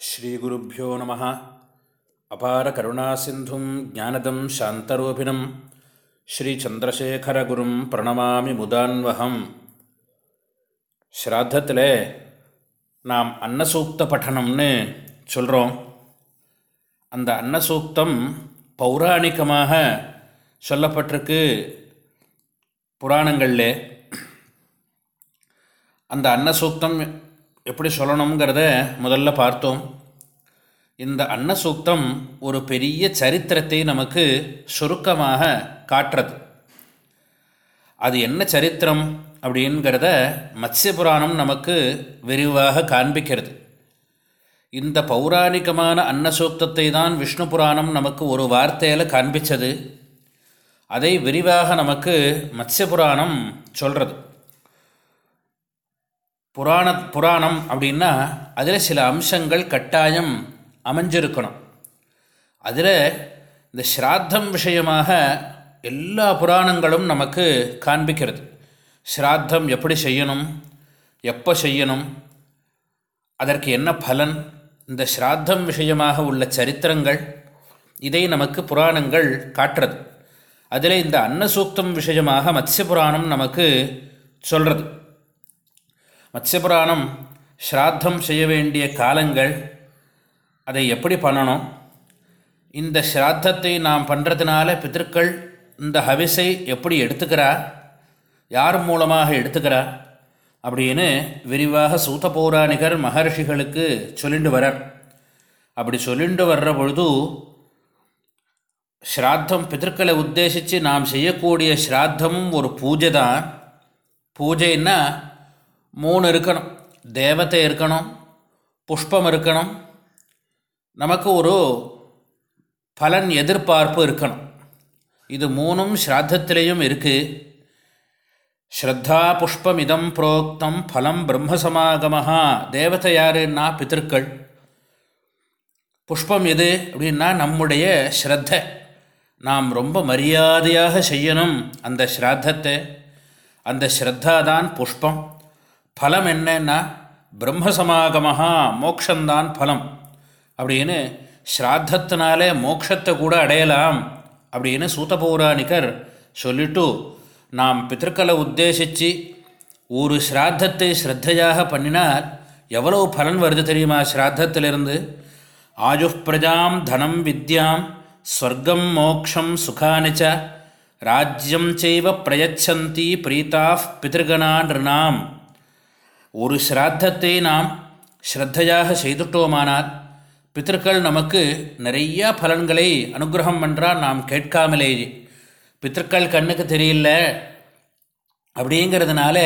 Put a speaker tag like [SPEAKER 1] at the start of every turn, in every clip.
[SPEAKER 1] ஸ்ரீகுருப்போ நம. அபார கருணாசிந்தும் ஜானதம் சாந்தரூபிணம். ஸ்ரீச்சந்திரசேகரகுரும் பிரணமாமி முதான்வகம். ஸ்ராத்தத்தில் நாம் அன்னசூக்த பட்டணம்னு சொல்கிறோம் அந்த அன்னசூக்தம் பௌராணிகமாக சொல்லப்பட்டிருக்கு புராணங்களில். அந்த அன்னசூக்தம் எப்படி சொல்லணுங்கிறத முதல்ல பார்த்தோம். இந்த அன்னசூக்தம் ஒரு பெரிய சரித்திரத்தை நமக்கு சுருக்கமாக காட்டுறது. அது என்ன சரித்திரம் அப்படிங்கிறத மத்ய புராணம் நமக்கு விரிவாக காண்பிக்கிறது. இந்த பௌராணிகமான அன்னசூக்தத்தை தான் விஷ்ணு புராணம் நமக்கு ஒரு வார்த்தையில் காண்பித்தது அதை விரிவாக நமக்கு மத்ய புராணம் சொல்கிறது புராண புராணம் அப்படின்னா அதில் சில அம்சங்கள் கட்டாயம் அமைஞ்சிருக்கணும். அதில் இந்த ஸ்ராத்தம் விஷயமாக எல்லா புராணங்களும் நமக்கு காண்பிக்கிறது. ஸ்ராத்தம் எப்படி செய்யணும் எப்போ செய்யணும் அதற்கு என்ன பலன் இந்த ஸ்ராத்தம் விஷயமாக உள்ள சரித்திரங்கள் இதை நமக்கு புராணங்கள் காட்டுறது. அதில் இந்த அன்னசூக்தம் விஷயமாக மத்ய புராணம் நமக்கு சொல்கிறது மத்யபுராணம் ஸ்ராத்தம் செய்ய வேண்டிய காலங்கள் அதை எப்படி பண்ணணும்? இந்த ஸ்ராத்தத்தை நாம் பண்ணுறதுனால பித்திருக்கள் இந்த ஹவிசை எப்படி எடுத்துக்கிறா? யார் மூலமாக எடுத்துக்கிறா? அப்படின்னு விரிவாக சூத்த பௌராணிகர் மகர்ஷிகளுக்கு சொல்லிண்டு வரார் அப்படி சொல்லிண்டு வர்ற பொழுது ஸ்ராத்தம் பித்திருக்களை உத்தேசித்து நாம் செய்யக்கூடிய ஸ்ராத்தமும் ஒரு பூஜை தான் பூஜைன்னா மூணு இருக்கணும். தேவத்தை இருக்கணும் புஷ்பம் இருக்கணும். நமக்கு ஒரு பலன் எதிர்பார்ப்பு இருக்கணும். இது மூணும் ஸ்ராத்தத்திலையும் இருக்குது ஸ்ரத்தா புஷ்பம் இதம் புரோக்தம் பலம் பிரம்மசமாகமஹா. தேவதை யாருன்னா? பித்திருக்கள். புஷ்பம் எது அப்படின்னா நம்முடைய ஸ்ரத்த. நாம் ரொம்ப மரியாதையாக செய்யணும் அந்த ஸ்ராத்தத்தை. அந்த ஸ்ரத்தா தான் புஷ்பம். பலம் என்னன்னா பிரம்மசமாகமாக மோக்ஷந்தான் பலம். அப்படின்னு ஸ்ராத்தத்தினாலே மோக்ஷத்தை கூட அடையலாம் அப்படின்னு சூதபௌராணிகர் சொல்லிட்டு நாம் பித்தர்களை உத்தேசித்து ஒரு ஸ்ராத்தத்தை ஸ்ரத்தையாக பண்ணினால் எவ்வளவு பலன் வருது தெரியுமா ஸ்ராத்தத்திலிருந்து? ஆயு பிரஜாம் தனம் வித்யாம் ஸ்வர்க்கம் மோக்ஷம் சுகானிச்ச ராஜ்யம் செய்வ பிரயச்சந்தி பிரீதா பிதிருகணா நிருணாம் ஒரு ஸ்ராத்தத்தை நாம் ஸ்ரத்தையாக செய்துட்டோமானால் பித்தர்கள் நமக்கு நிறையா பலன்களை அனுகிரகம் பண்ணுறால் நாம் கேட்காமலே. பித்தர்கள் கண்ணுக்கு தெரியல அப்படிங்கிறதுனால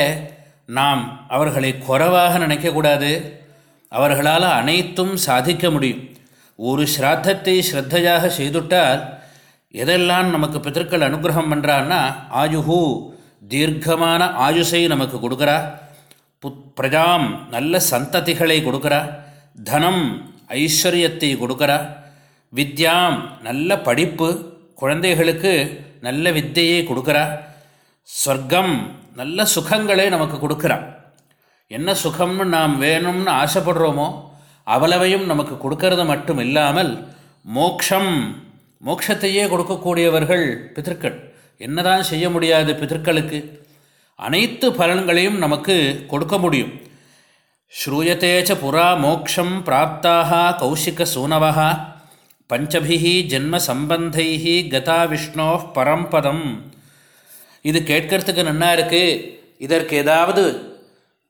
[SPEAKER 1] நாம் அவர்களை குறைவாக நினைக்கக்கூடாது. அவர்களால் அனைத்தும் சாதிக்க முடியும். ஒரு ஸ்ராத்தத்தை ஸ்ரத்தையாக செய்துட்டால் எதெல்லாம் நமக்கு பித்தர்கள் அனுகிரகம் பண்ணுறான்னா ஆயுஹு தீர்க்கமான ஆயுசை நமக்கு கொடுக்குறா புத் பிரஜாம் நல்ல சந்ததிகளை கொடுக்குறா. தனம் ஐஸ்வர்யத்தை கொடுக்குறா. வித்யாம் நல்ல படிப்பு குழந்தைகளுக்கு நல்ல வித்தையை கொடுக்குறா. சொர்க்கம் நல்ல சுகங்களை நமக்கு கொடுக்குறா. என்ன சுகம்னு நாம் வேணும்னு ஆசைப்படுறோமோ அவ்வளவையும் நமக்கு கொடுக்கறது மட்டும் இல்லாமல் மோக்ஷம் மோட்சத்தையே கொடுக்கக்கூடியவர்கள் பிதற்கள் என்னதான் செய்ய முடியாது பிதற்களுக்கு அனைத்து பலன்களையும் நமக்கு கொடுக்க முடியும். ஸ்ரூயத்தேச்ச புறா மோக்ஷம் பிராப்தாக கௌஷிக சூனவா பஞ்சபிகி ஜென்ம சம்பந்தை கதா விஷ்ணோ பரம்பதம். இது கேட்கறதுக்கு நன்னா இருக்குது இதற்கு ஏதாவது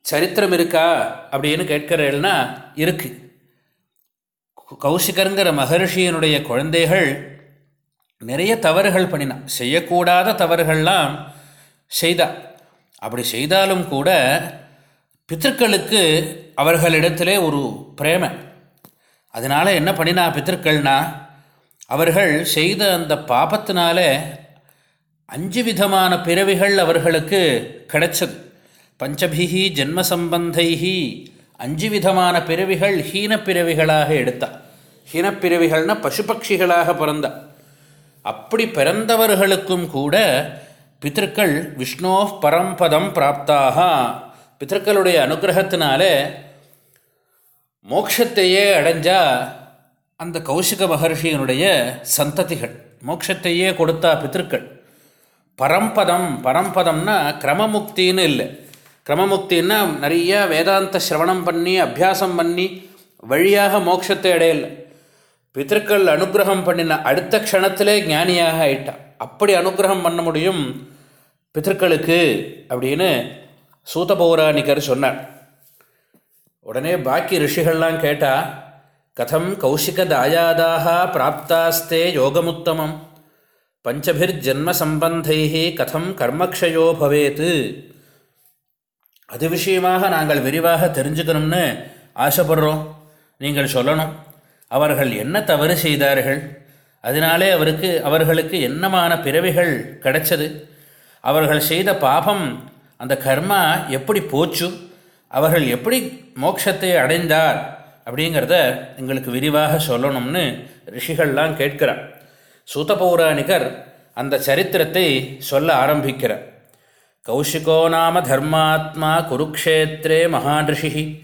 [SPEAKER 1] சரித்திரம் இருக்கா அப்படின்னு கேட்கிறேன்னா இருக்குது கௌஷிகருங்கிற மகர்ஷியினுடைய குழந்தைகள் நிறைய தவறுகள் பண்ணினான் செய்யக்கூடாத தவறுகள்லாம் செய்தா. அப்படி செய்தாலும் கூட பித்தர்களுக்கு அவர்களிடத்திலே ஒரு பிரேமை. அதனால் என்ன பண்ணினா பித்தர்கள்னா அவர்கள் செய்த அந்த பாபத்தினால அஞ்சு விதமான பிறவிகள் அவர்களுக்கு கிடைச்சது. பஞ்சபிகி ஜென்மசம்பந்தைகி அஞ்சு விதமான பிறவிகள் ஹீனப்பிறவிகளாக எடுத்தா. ஹீனப்பிறவிகள்னால் பசுபக்ஷிகளாக பிறந்தா. அப்படி பிறந்தவர்களுக்கும் கூட பித்திருக்கள் விஷ்ணோ பரம்பதம் பிராப்தாக. பித்திருக்களுடைய அனுகிரகத்தினாலே மோட்சத்தையே அடைஞ்சா அந்த கௌசிக மகர்ஷியினுடைய சந்ததிகள் மோட்சத்தையே கொடுத்தா பித்திருக்கள். பரம்பதம் பரம்பதம்னா கிரமமுக்தின்னு இல்லை. கிரமமுக்தின்னா நிறைய வேதாந்த சிரவணம் பண்ணி அபியாசம் பண்ணி வழியாக மோட்சத்தை அடையலை. பித்திருக்கள் அனுகிரகம் பண்ணின அடுத்த க்ஷணத்திலே ஞானியாக ஆயிட்டான் அப்படி அனுகிரகம் பண்ண முடியும் பித்தர்களுக்கு அப்படின்னு சூத பௌராணிக்கர் சொன்னார். உடனே பாக்கி ரிஷிகள்லாம் கேட்டால் கதம் கௌஷிக தாயாதாக பிராப்தாஸ்தே யோகமுத்தமம். பஞ்சபிர் ஜென்ம சம்பந்தை கதம் கர்மக்ஷயோ பவேத்து. அது விஷயமாக நாங்கள் விரிவாக தெரிஞ்சுக்கணும்னு ஆசைப்படுறோம். நீங்கள் சொல்லணும். அவர்கள் என்ன தவறு செய்தார்கள்? அதனாலே அவருக்கு அவர்களுக்கு என்னமான பிறவிகள் கிடைச்சது? அவர்கள் செய்த பாபம் அந்த கர்மா எப்படி போச்சு? அவர்கள் எப்படி மோட்சத்தை அடைந்தார்? அப்படிங்கிறத எங்களுக்கு விரிவாக சொல்லணும்னு ரிஷிகள்லாம் கேட்கிறார். சூத பௌராணிகர் அந்த சரித்திரத்தை சொல்ல ஆரம்பிக்கிறார். கௌஷிகோ நாம தர்மாத்மா குருக்ஷேத்திரே மகான்ரிஷி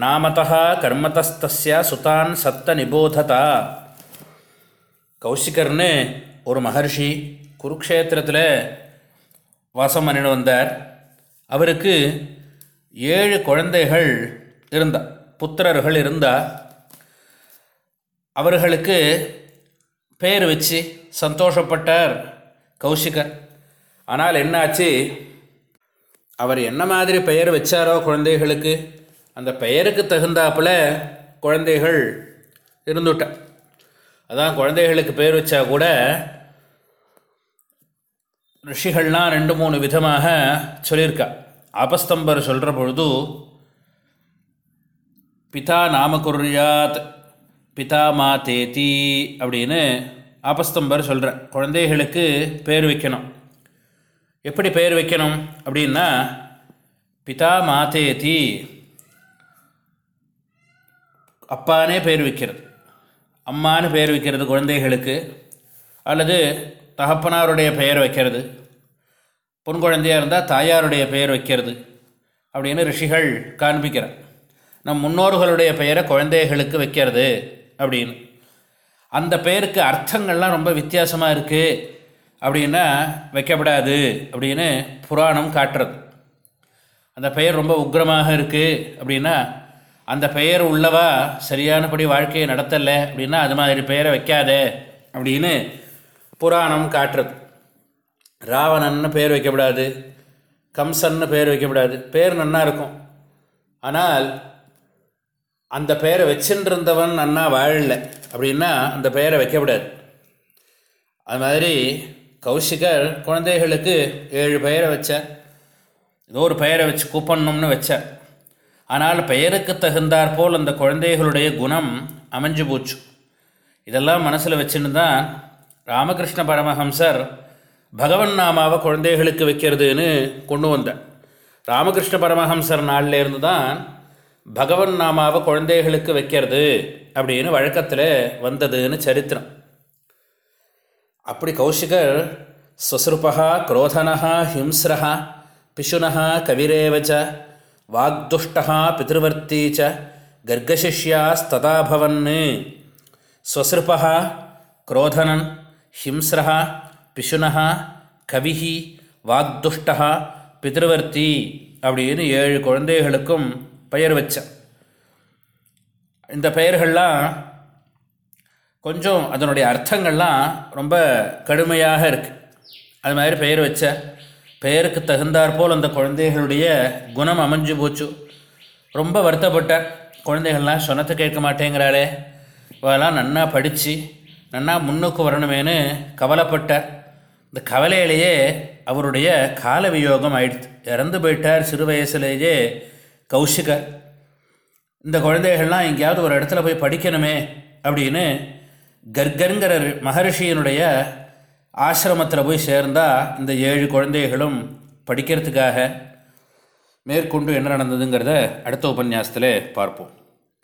[SPEAKER 1] நாமதா கர்மதஸ்தஸ்ய சுதான் சத்த நிபோததா. கௌஷிகர்னு ஒரு மகர்ஷி குருக்ஷேத்திரத்தில் வாசம் பண்ணிட்டு வந்தார். அவருக்கு ஏழு குழந்தைகள் இருந்தா புத்திரர்கள் இருந்தா. அவர்களுக்கு பேர் வச்சு சந்தோஷப்பட்டார் கௌஷிகர் ஆனால் என்னாச்சு? அவர் என்ன மாதிரி பெயர் வச்சாரோ குழந்தைகளுக்கு அந்த பெயருக்கு தகுந்தாப்பில் குழந்தைகள் இருந்துட்டார் அதான் குழந்தைகளுக்கு பேர் வச்சா கூட ரிஷிகள்லாம் ரெண்டு மூணு விதமாக சொல்லியிருக்கா. ஆபஸ்தம்பர் சொல்கிற பொழுது பிதா நாமகுர்யாத் பிதா மா தேதி அப்படின்னு ஆபஸ்தம்பர் சொல்கிற குழந்தைகளுக்கு பேர் வைக்கணும். எப்படி பெயர் வைக்கணும் அப்படின்னா பிதா மாதேதி அப்பானே பெயர் வைக்கிறது. அம்மானு பெயர் வைக்கிறது குழந்தைகளுக்கு அல்லது தகப்பனாருடைய பெயர் வைக்கிறது பொன் குழந்தையாக இருந்தால் தாயாருடைய பெயர் வைக்கிறது அப்படின்னு ரிஷிகள் காண்பிக்கிறார். நம் முன்னோர்களுடைய பெயரை குழந்தைகளுக்கு வைக்கிறது அப்படின்னு. அந்த பெயருக்கு அர்த்தங்கள்லாம் ரொம்ப வித்தியாசமாக இருக்குது அப்படின்னா வைக்கப்படாது அப்படின்னு புராணம் காட்டுறது. அந்த பெயர் ரொம்ப உக்ரமாக இருக்குது அப்படின்னா அந்த பெயர் உள்ளவா சரியானபடி வாழ்க்கையை நடத்தலை அப்படின்னா அது மாதிரி பெயரை வைக்காதே அப்படின்னு புராணம் காட்டுறது. ராவணன்னு பேர் வைக்கப்படாது கம்சன்னு பேர் வைக்கப்படாது. பேர் நன்னா இருக்கும். ஆனால் அந்த பெயரை வச்சுருந்தவன் நன்னா வாழலை அப்படின்னா அந்த பெயரை வைக்கப்படாது. அது மாதிரி கௌஷிகர் குழந்தைகளுக்கு ஏழு பெயரை வச்சார். ஏதோ ஒரு பெயரை வச்சு கூப்பிடணும்னு வச்சார். ஆனால் பெயருக்கு தகுந்தாற் போல் அந்த குழந்தைகளுடைய குணம் அமைஞ்சு போச்சு. இதெல்லாம் மனசில் வச்சுன்னு தான் ராமகிருஷ்ண பரமஹம்சர் பகவன் நாமாவை குழந்தைகளுக்கு வைக்கிறதுன்னு கொண்டு வந்தார். ராமகிருஷ்ண பரமஹம்சர் நாளில் இருந்து தான் பகவன் நாமாவை குழந்தைகளுக்கு வைக்கிறது அப்படின்னு வழக்கத்தில் வந்ததுன்னு சரித்திரம். அப்படி கௌஷிகர் ஸ்வஸ்ருபா குரோதனா ஹிம்ஸ்ரஹா பிஷுனஹா கவிரேவச்ச வாக்துஷ்டா பிதிருவர்த்தி ச கர்கசிஷ்யாஸ்ததாபவன். ஸ்வஸ்ருபா குரோதனன் ஹிம்ஸ்ரா பிஷுனா கவி வாக்துஷ்டா பிதிருவர்த்தி அப்படின்னு ஏழு குழந்தைகளுக்கும் பெயர் வச்சேன் இந்த பெயர்கள்லாம் கொஞ்சம் அதனுடைய அர்த்தங்கள்லாம் ரொம்ப கடுமையாக இருக்குது அது மாதிரி பெயர் வச்ச. பெயருக்கு தகுந்தாற்போல் அந்த குழந்தைகளுடைய குணம் அமைஞ்சு போச்சு. ரொம்ப வருத்தப்பட்ட குழந்தைகள்லாம் சொன்னத்தை கேட்க மாட்டேங்கிறாளே. இவெல்லாம் நன்னா படித்து நன்னா முன்னுக்கு வரணுமேனு கவலைப்பட்ட இந்த கவலையிலேயே அவருடைய கால வியோகம் ஆயிடுச்சு இறந்து போயிட்டார் சிறு வயசுலேயே கௌஷிகர் இந்த குழந்தைகள்லாம் எங்கேயாவது ஒரு இடத்துல போய் படிக்கணுமே அப்படின்னு கர்கருங்கிற மகர்ஷியினுடைய ஆசிரமத்தில் போய் சேர்ந்தால் இந்த ஏழு குழந்தைகளும் படிக்கிறதுக்காக மேற்கொண்டு என்ன நடந்ததுங்கிறத அடுத்த உபன்யாசத்தில் பார்ப்போம்.